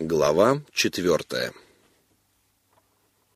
Глава четвертая